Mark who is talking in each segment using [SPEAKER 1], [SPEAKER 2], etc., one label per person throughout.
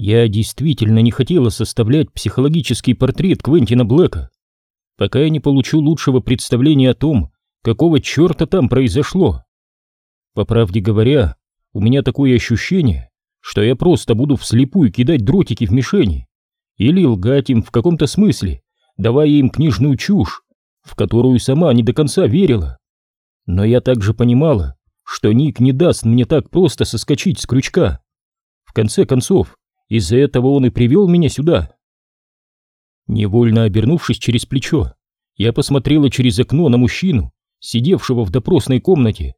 [SPEAKER 1] Я действительно не хотела составлять психологический портрет Квентина Блэка, пока я не получу лучшего представления о том, какого черта там произошло. По правде говоря, у меня такое ощущение, что я просто буду вслепую кидать дротики в мишени или лгать им в каком-то смысле, давая им книжную чушь, в которую сама не до конца верила. Но я также понимала, что Ник не даст мне так просто соскочить с крючка. В конце концов, из-за этого он и привел меня сюда. Невольно обернувшись через плечо, я посмотрела через окно на мужчину, сидевшего в допросной комнате.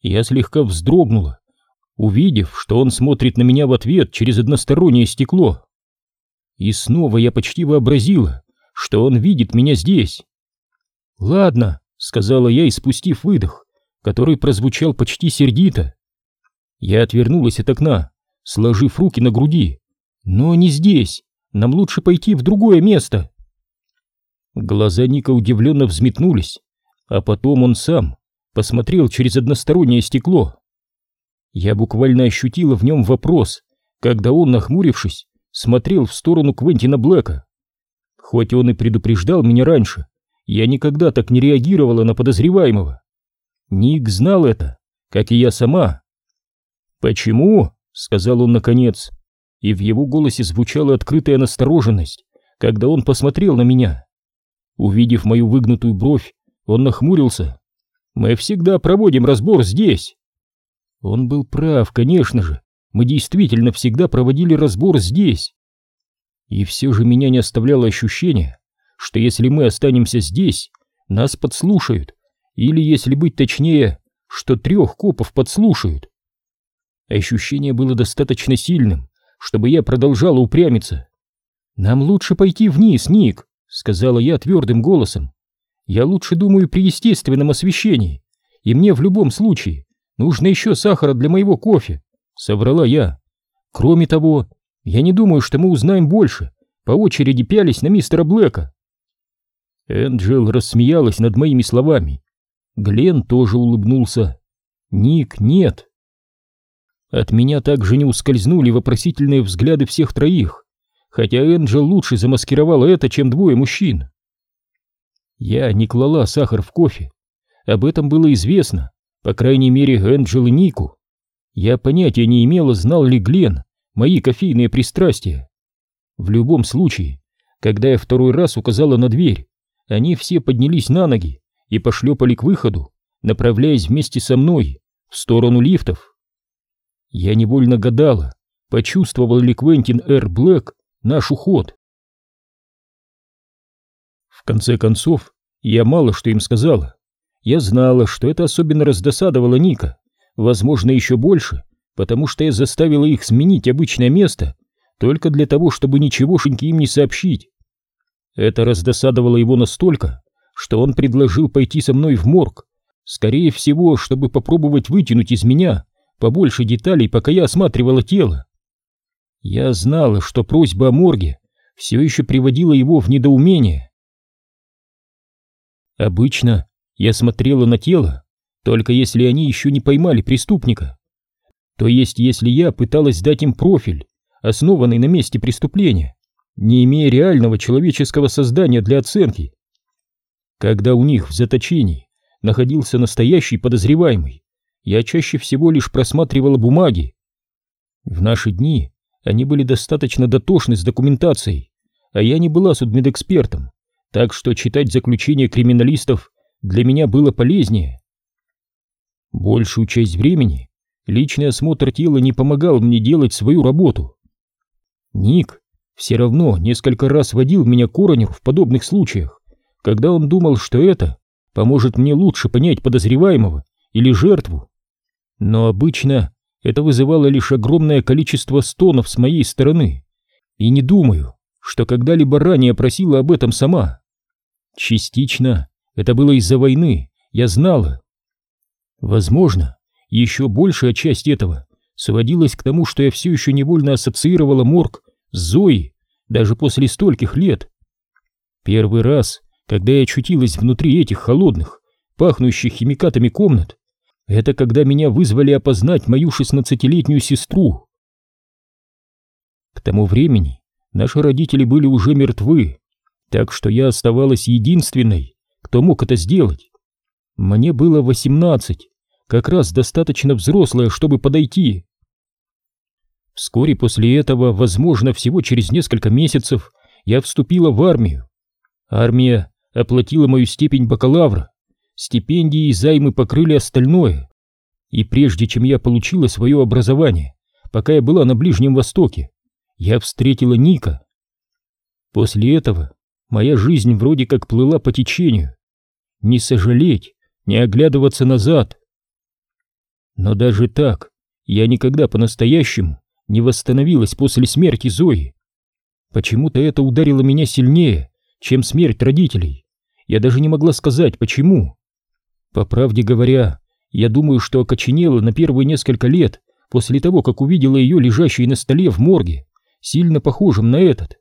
[SPEAKER 1] Я слегка вздрогнула, увидев, что он смотрит на меня в ответ через одностороннее стекло. И снова я почти вообразила, что он видит меня здесь. «Ладно», — сказала я, испустив выдох, который прозвучал почти сердито. Я отвернулась от окна, сложив руки на груди. «Но не здесь. Нам лучше пойти в другое место». Глаза Ника удивленно взметнулись, а потом он сам посмотрел через одностороннее стекло. Я буквально ощутила в нем вопрос, когда он, нахмурившись, смотрел в сторону Квентина Блэка. Хоть он и предупреждал меня раньше, я никогда так не реагировала на подозреваемого. Ник знал это, как и я сама. «Почему?» — сказал он наконец, и в его голосе звучала открытая настороженность, когда он посмотрел на меня. Увидев мою выгнутую бровь, он нахмурился. «Мы всегда проводим разбор здесь». Он был прав, конечно же. Мы действительно всегда проводили разбор здесь. И все же меня не оставляло ощущение, что если мы останемся здесь, нас подслушают, или, если быть точнее, что трех копов подслушают. Ощущение было достаточно сильным, чтобы я продолжала упрямиться. «Нам лучше пойти вниз, Ник», — сказала я твердым голосом. «Я лучше думаю при естественном освещении, и мне в любом случае нужно еще сахара для моего кофе», — соврала я. «Кроме того, я не думаю, что мы узнаем больше, по очереди пялись на мистера Блэка». Энджел рассмеялась над моими словами. Глен тоже улыбнулся. «Ник, нет». От меня также не ускользнули вопросительные взгляды всех троих, хотя Энджел лучше замаскировала это, чем двое мужчин. Я не клала сахар в кофе. Об этом было известно, по крайней мере, Энджел и Нику. Я понятия не имела, знал ли Глен мои кофейные пристрастия. В любом случае, когда я второй раз указала на дверь, они все поднялись на ноги и пошлепали к выходу, направляясь вместе со мной в сторону лифтов. Я невольно гадала, почувствовал ли Квентин Р. Блэк наш уход. В конце концов, я мало что им сказала. Я знала, что это особенно раздосадовало Ника, возможно, еще больше, потому что я заставила их сменить обычное место только для того, чтобы ничегошеньки им не сообщить. Это раздосадовало его настолько, что он предложил пойти со мной в морг, скорее всего, чтобы попробовать вытянуть из меня побольше деталей, пока я осматривала тело. Я знала, что просьба о морге все еще приводила его в недоумение. Обычно я смотрела на тело, только если они еще не поймали преступника. То есть, если я пыталась дать им профиль, основанный на месте преступления, не имея реального человеческого создания для оценки. Когда у них в заточении находился настоящий подозреваемый, я чаще всего лишь просматривала бумаги. В наши дни они были достаточно дотошны с документацией, а я не была судмедэкспертом, так что читать заключения криминалистов для меня было полезнее. Большую часть времени личный осмотр тела не помогал мне делать свою работу. Ник все равно несколько раз водил меня к Уронеру в подобных случаях, когда он думал, что это поможет мне лучше понять подозреваемого или жертву. Но обычно это вызывало лишь огромное количество стонов с моей стороны, и не думаю, что когда-либо ранее просила об этом сама. Частично это было из-за войны, я знала. Возможно, еще большая часть этого сводилась к тому, что я все еще невольно ассоциировала морг с Зоей, даже после стольких лет. Первый раз, когда я очутилась внутри этих холодных, пахнущих химикатами комнат, это когда меня вызвали опознать мою шестнадцатилетнюю сестру. К тому времени наши родители были уже мертвы, так что я оставалась единственной, кто мог это сделать. Мне было восемнадцать, как раз достаточно взрослая, чтобы подойти. Вскоре после этого, возможно, всего через несколько месяцев, я вступила в армию. Армия оплатила мою степень бакалавра, стипендии и займы покрыли остальное. И прежде чем я получила свое образование, пока я была на Ближнем Востоке, я встретила Ника. После этого моя жизнь вроде как плыла по течению. Не сожалеть, не оглядываться назад. Но даже так я никогда по-настоящему не восстановилась после смерти Зои. Почему-то это ударило меня сильнее, чем смерть родителей. Я даже не могла сказать, почему. По правде говоря, я думаю, что окоченела на первые несколько лет после того, как увидела ее лежащей на столе в морге, сильно похожим на этот.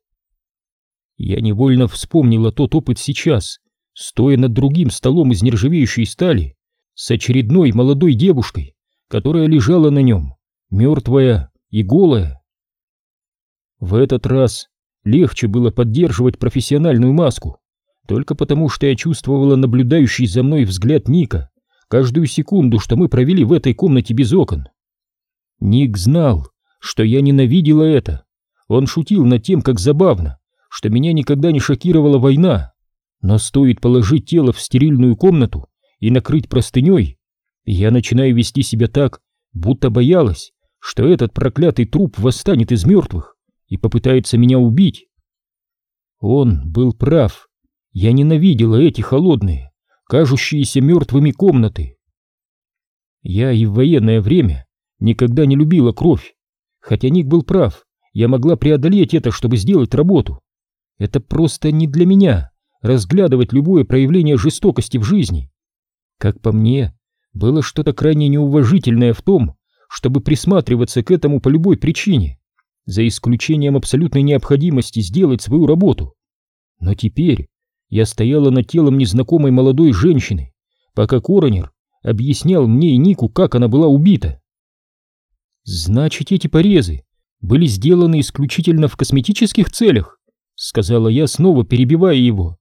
[SPEAKER 1] Я невольно вспомнила тот опыт сейчас, стоя над другим столом из нержавеющей стали, с очередной молодой девушкой, которая лежала на нем, мертвая и голая. В этот раз легче было поддерживать профессиональную маску, только потому что я чувствовала наблюдающий за мной взгляд Ника каждую секунду, что мы провели в этой комнате без окон. Ник знал, что я ненавидела это. Он шутил над тем, как забавно, что меня никогда не шокировала война. Но стоит положить тело в стерильную комнату и накрыть простыней, я начинаю вести себя так, будто боялась, что этот проклятый труп восстанет из мертвых и попытается меня убить. Он был прав. Я ненавидела эти холодные, кажущиеся мертвыми комнаты. Я и в военное время никогда не любила кровь, хотя Ник был прав, я могла преодолеть это, чтобы сделать работу. Это просто не для меня, разглядывать любое проявление жестокости в жизни. Как по мне, было что-то крайне неуважительное в том, чтобы присматриваться к этому по любой причине, за исключением абсолютной необходимости сделать свою работу. Но теперь я стояла над телом незнакомой молодой женщины, пока коронер объяснял мне и Нику, как она была убита. «Значит, эти порезы были сделаны исключительно в косметических целях?» — сказала я, снова перебивая его.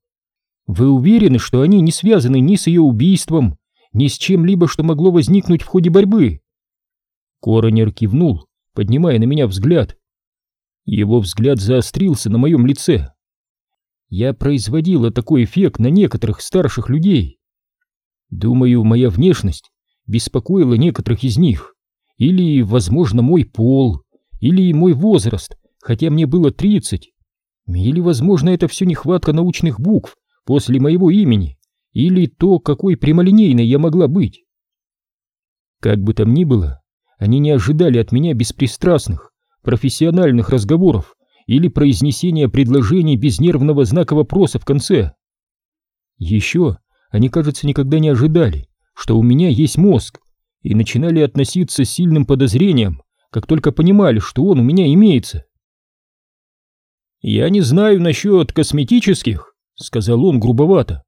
[SPEAKER 1] «Вы уверены, что они не связаны ни с ее убийством, ни с чем-либо, что могло возникнуть в ходе борьбы?» Коронер кивнул, поднимая на меня взгляд. Его взгляд заострился на моем лице. Я производила такой эффект на некоторых старших людей. Думаю, моя внешность беспокоила некоторых из них. Или, возможно, мой пол, или мой возраст, хотя мне было тридцать. Или, возможно, это все нехватка научных букв после моего имени, или то, какой прямолинейной я могла быть. Как бы там ни было, они не ожидали от меня беспристрастных, профессиональных разговоров или произнесения предложений без нервного знака вопроса в конце. Еще они, кажется, никогда не ожидали, что у меня есть мозг, и начинали относиться с сильным подозрением, как только понимали, что он у меня имеется. «Я не знаю насчет косметических», — сказал он грубовато.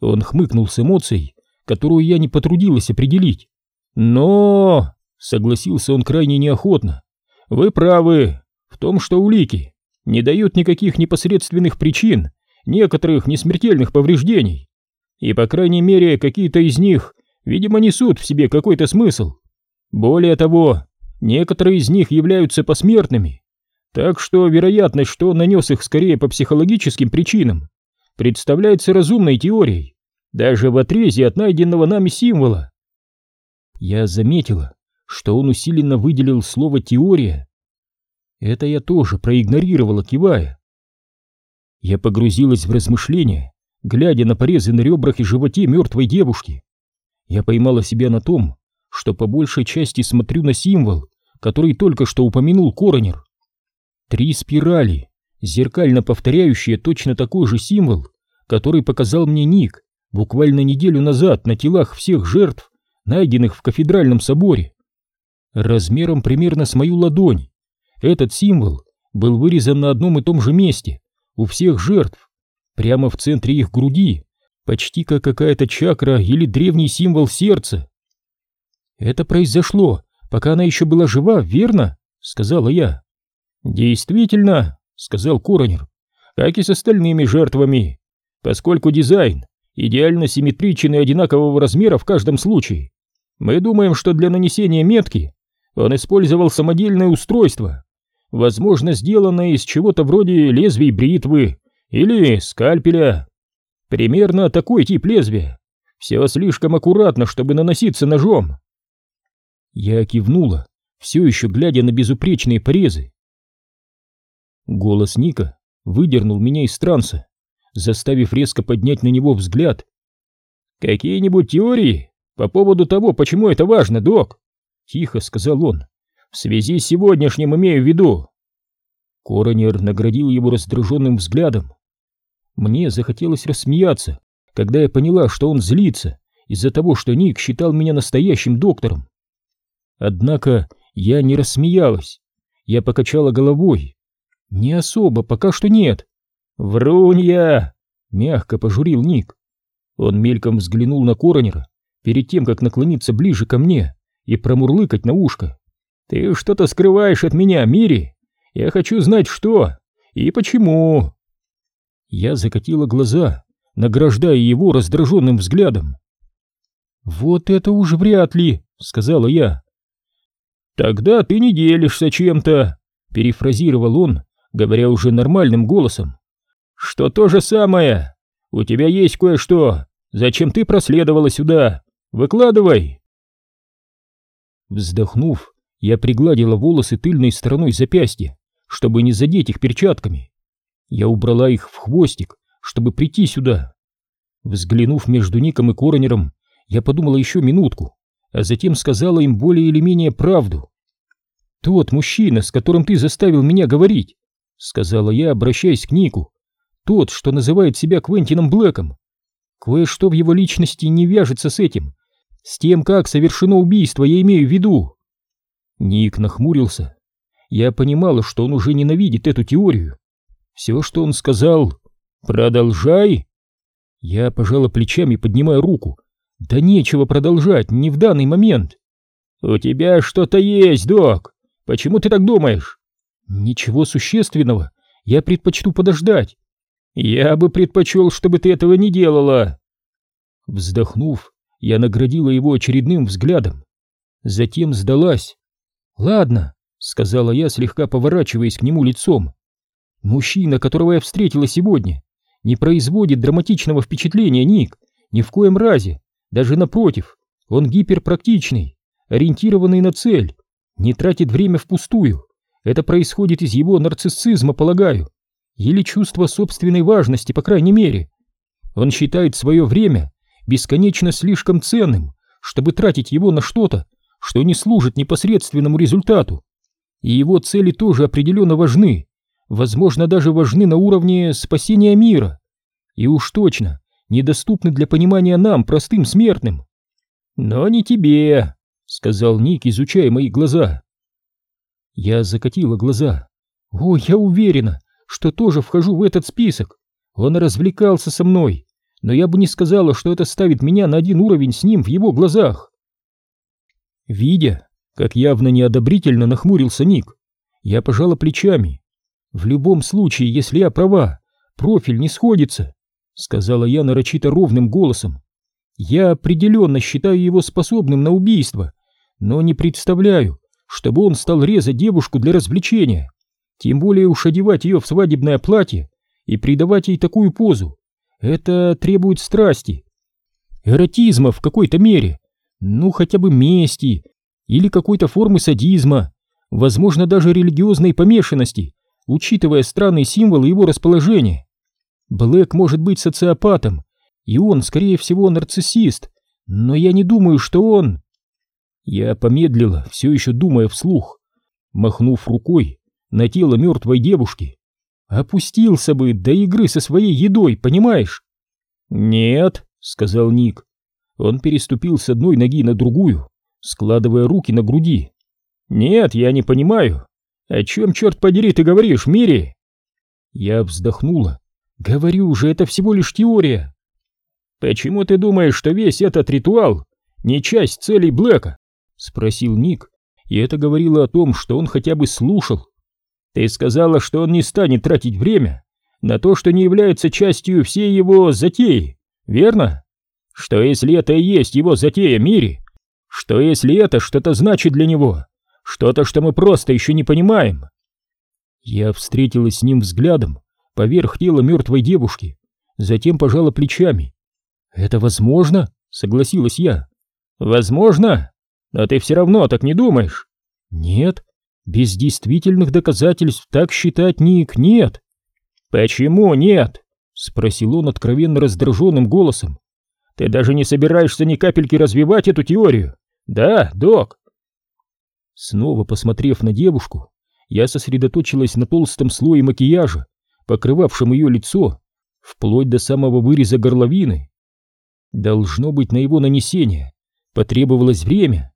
[SPEAKER 1] Он хмыкнул с эмоцией, которую я не потрудилась определить. «Но...» — согласился он крайне неохотно. «Вы правы том, что улики не дают никаких непосредственных причин некоторых несмертельных повреждений, и, по крайней мере, какие-то из них видимо, несут в себе какой-то смысл. Более того, некоторые из них являются посмертными, так что вероятность, что он нанес их скорее по психологическим причинам, представляется разумной теорией, даже в отрезе от найденного нами символа. Я заметила, что он усиленно выделил слово «теория». Это я тоже проигнорировала, кивая. Я погрузилась в размышления, глядя на порезы на ребрах и животе мертвой девушки. Я поймала себя на том, что по большей части смотрю на символ, который только что упомянул коронер. Три спирали, зеркально повторяющие точно такой же символ, который показал мне Ник буквально неделю назад на телах всех жертв, найденных в кафедральном соборе. Размером примерно с мою ладонь. Этот символ был вырезан на одном и том же месте, у всех жертв, прямо в центре их груди, почти как какая-то чакра или древний символ сердца. «Это произошло, пока она еще была жива, верно?» — сказала я. Действительно, сказал коронер, как и с остальными жертвами, поскольку дизайн идеально симметричен и одинакового размера в каждом случае. Мы думаем, что для нанесения метки он использовал самодельное устройство, возможно, сделанное из чего-то вроде лезвий бритвы или скальпеля. Примерно такой тип лезвия. Все слишком аккуратно, чтобы наноситься ножом. Я кивнула, все еще глядя на безупречные порезы. Голос Ника выдернул меня из транса, заставив резко поднять на него взгляд. «Какие-нибудь теории по поводу того, почему это важно, док?» — тихо сказал он. «В связи с сегодняшним имею в виду». Коронер наградил его раздраженным взглядом. Мне захотелось рассмеяться, когда я поняла, что он злится из-за того, что Ник считал меня настоящим доктором. Однако я не рассмеялась. Я покачала головой. Не особо, пока что нет. Врунья! Мягко пожурил Ник. Он мельком взглянул на Коронера перед тем, как наклониться ближе ко мне и промурлыкать на ушко. Ты что-то скрываешь от меня, Мири? Я хочу знать, что и почему. Я закатила глаза, награждая его раздраженным взглядом. «Вот это уж вряд ли», — сказала я. «Тогда ты не делишься чем-то», — перефразировал он, говоря уже нормальным голосом. «Что то же самое? У тебя есть кое-что. Зачем ты проследовала сюда? Выкладывай!» Вздохнув, я пригладила волосы тыльной стороной запястья, чтобы не задеть их перчатками. Я убрала их в хвостик, чтобы прийти сюда. Взглянув между Ником и Коронером, я подумала еще минутку, а затем сказала им более или менее правду. «Тот мужчина, с которым ты заставил меня говорить», — сказала я, обращаясь к Нику, «тот, что называет себя Квентином Блэком. Кое-что в его личности не вяжется с этим, с тем, как совершено убийство, я имею в виду». Ник нахмурился. Я понимала, что он уже ненавидит эту теорию. Все, что он сказал «Продолжай!» Я пожала плечами, поднимая руку. «Да нечего продолжать, не в данный момент!» «У тебя что-то есть, док!» Почему ты так думаешь? Ничего существенного. Я предпочту подождать. Я бы предпочел, чтобы ты этого не делала. Вздохнув, я наградила его очередным взглядом. Затем сдалась. Ладно, сказала я, слегка поворачиваясь к нему лицом. Мужчина, которого я встретила сегодня, не производит драматичного впечатления, Ник, ни в коем разе. Даже напротив, он гиперпрактичный, ориентированный на цель не тратит время впустую. Это происходит из его нарциссизма, полагаю, или чувства собственной важности, по крайней мере. Он считает свое время бесконечно слишком ценным, чтобы тратить его на что-то, что не служит непосредственному результату. И его цели тоже определенно важны, возможно, даже важны на уровне спасения мира. И уж точно недоступны для понимания нам, простым смертным. Но не тебе, сказал Ник, изучая мои глаза. Я закатила глаза. О, я уверена, что тоже вхожу в этот список. Он развлекался со мной, но я бы не сказала, что это ставит меня на один уровень с ним в его глазах. Видя, как явно неодобрительно нахмурился Ник, я пожала плечами. В любом случае, если я права, профиль не сходится, сказала я нарочито ровным голосом. Я определенно считаю его способным на убийство, но не представляю, чтобы он стал резать девушку для развлечения, тем более уж одевать ее в свадебное платье и придавать ей такую позу. Это требует страсти, эротизма в какой-то мере, ну хотя бы мести или какой-то формы садизма, возможно даже религиозной помешанности, учитывая странные символы его расположения. Блэк может быть социопатом, и он, скорее всего, нарциссист, но я не думаю, что он... Я помедлила, все еще думая вслух, махнув рукой на тело мертвой девушки. Опустился бы до игры со своей едой, понимаешь? Нет, сказал Ник. Он переступил с одной ноги на другую, складывая руки на груди. Нет, я не понимаю. О чем, черт подери, ты говоришь, Мири? Я вздохнула. Говорю же, это всего лишь теория. Почему ты думаешь, что весь этот ритуал не часть целей Блэка? Спросил Ник, и это говорило о том, что он хотя бы слушал. Ты сказала, что он не станет тратить время на то, что не является частью всей его затеи, верно? Что если это и есть его затея, Мири? Что если это что-то значит для него? Что-то, что мы просто еще не понимаем?» Я встретилась с ним взглядом поверх тела мертвой девушки, затем пожала плечами. «Это возможно?» — согласилась я. «Возможно? Но ты все равно так не думаешь?» «Нет, без действительных доказательств так считать, Ник, нет». «Почему нет?» — спросил он откровенно раздраженным голосом. «Ты даже не собираешься ни капельки развивать эту теорию? Да, док?» Снова посмотрев на девушку, я сосредоточилась на толстом слое макияжа, покрывавшем ее лицо, вплоть до самого выреза горловины. Должно быть, на его нанесение потребовалось время.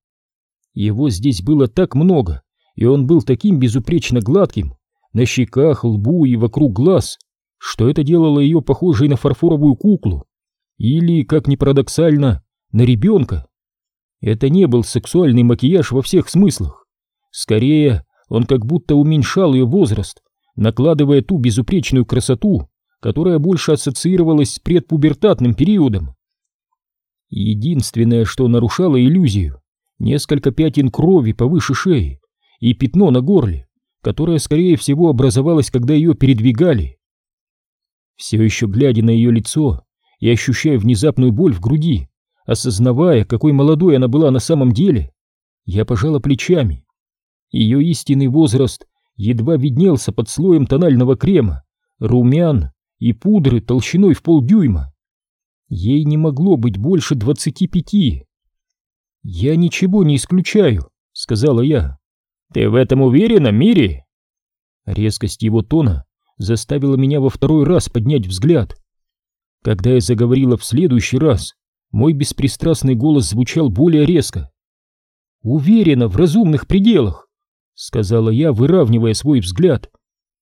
[SPEAKER 1] Его здесь было так много, и он был таким безупречно гладким, на щеках, лбу и вокруг глаз, что это делало ее похожей на фарфоровую куклу, или, как ни парадоксально, на ребенка. Это не был сексуальный макияж во всех смыслах. Скорее, он как будто уменьшал ее возраст, накладывая ту безупречную красоту, которая больше ассоциировалась с предпубертатным периодом. Единственное, что нарушало иллюзию, несколько пятен крови повыше шеи и пятно на горле, которое, скорее всего, образовалось, когда ее передвигали. Все еще глядя на ее лицо и ощущая внезапную боль в груди, осознавая, какой молодой она была на самом деле, я пожала плечами ее истинный возраст едва виднелся под слоем тонального крема, румян и пудры толщиной в полдюйма. Ей не могло быть больше двадцати пяти. «Я ничего не исключаю», — сказала я. «Ты в этом уверена, Мири?» Резкость его тона заставила меня во второй раз поднять взгляд. Когда я заговорила в следующий раз, мой беспристрастный голос звучал более резко. «Уверена в разумных пределах. — сказала я, выравнивая свой взгляд.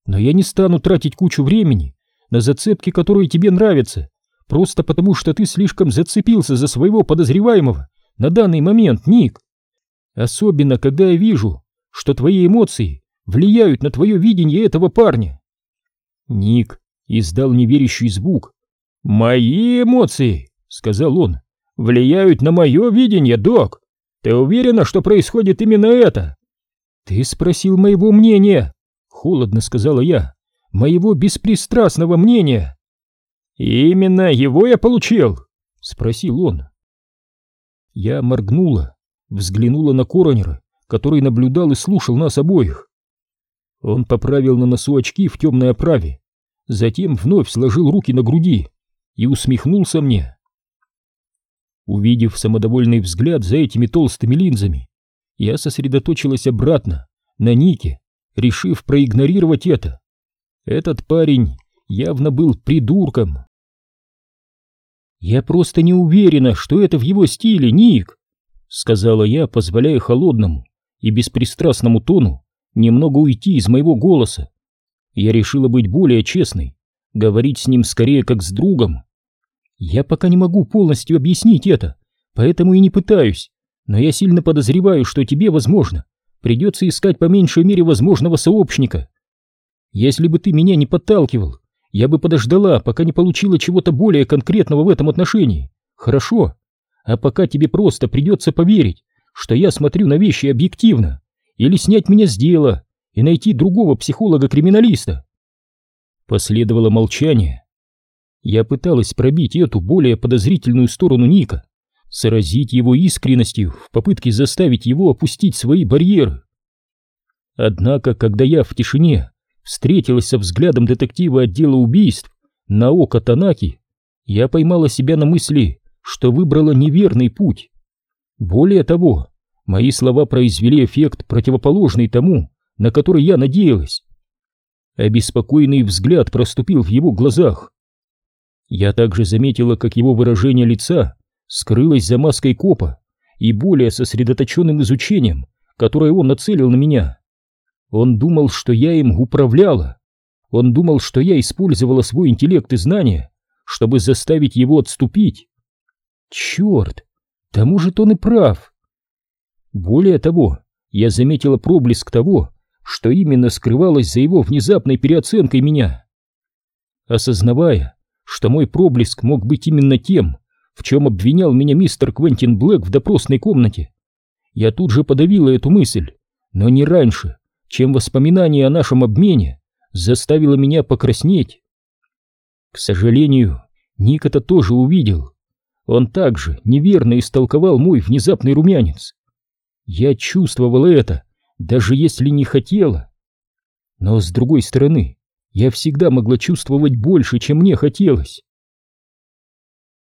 [SPEAKER 1] «Но я не стану тратить кучу времени на зацепки, которые тебе нравятся, просто потому что ты слишком зацепился за своего подозреваемого на данный момент, Ник. Особенно, когда я вижу, что твои эмоции влияют на твое видение этого парня». Ник издал неверящий звук. «Мои эмоции», — сказал он, — «влияют на мое видение, док. Ты уверена, что происходит именно это?» «Ты спросил моего мнения!» — холодно сказала я. «Моего беспристрастного мнения!» «Именно его я получил!» — спросил он. Я моргнула, взглянула на Коронера, который наблюдал и слушал нас обоих. Он поправил на носу очки в темной оправе, затем вновь сложил руки на груди и усмехнулся мне. Увидев самодовольный взгляд за этими толстыми линзами, я сосредоточилась обратно, на Нике, решив проигнорировать это. Этот парень явно был придурком. «Я просто не уверена, что это в его стиле, Ник», — сказала я, позволяя холодному и беспристрастному тону немного уйти из моего голоса. Я решила быть более честной, говорить с ним скорее как с другом. Я пока не могу полностью объяснить это, поэтому и не пытаюсь но я сильно подозреваю, что тебе, возможно, придется искать по меньшей мере возможного сообщника. Если бы ты меня не подталкивал, я бы подождала, пока не получила чего-то более конкретного в этом отношении. Хорошо? А пока тебе просто придется поверить, что я смотрю на вещи объективно, или снять меня с дела и найти другого психолога-криминалиста. Последовало молчание. Я пыталась пробить эту более подозрительную сторону Ника, сразить его искренностью в попытке заставить его опустить свои барьеры. Однако, когда я в тишине встретилась со взглядом детектива отдела убийств Наока Танаки, я поймала себя на мысли, что выбрала неверный путь. Более того, мои слова произвели эффект, противоположный тому, на который я надеялась. Обеспокоенный взгляд проступил в его глазах. Я также заметила, как его выражение лица скрылась за маской копа и более сосредоточенным изучением, которое он нацелил на меня. Он думал, что я им управляла. Он думал, что я использовала свой интеллект и знания, чтобы заставить его отступить. Черт, тому же он и прав. Более того, я заметила проблеск того, что именно скрывалось за его внезапной переоценкой меня. Осознавая, что мой проблеск мог быть именно тем, в чем обвинял меня мистер Квентин Блэк в допросной комнате, я тут же подавила эту мысль, но не раньше, чем воспоминание о нашем обмене заставило меня покраснеть. К сожалению, Ник это тоже увидел. Он также неверно истолковал мой внезапный румянец. Я чувствовала это, даже если не хотела. Но с другой стороны, я всегда могла чувствовать больше, чем мне хотелось.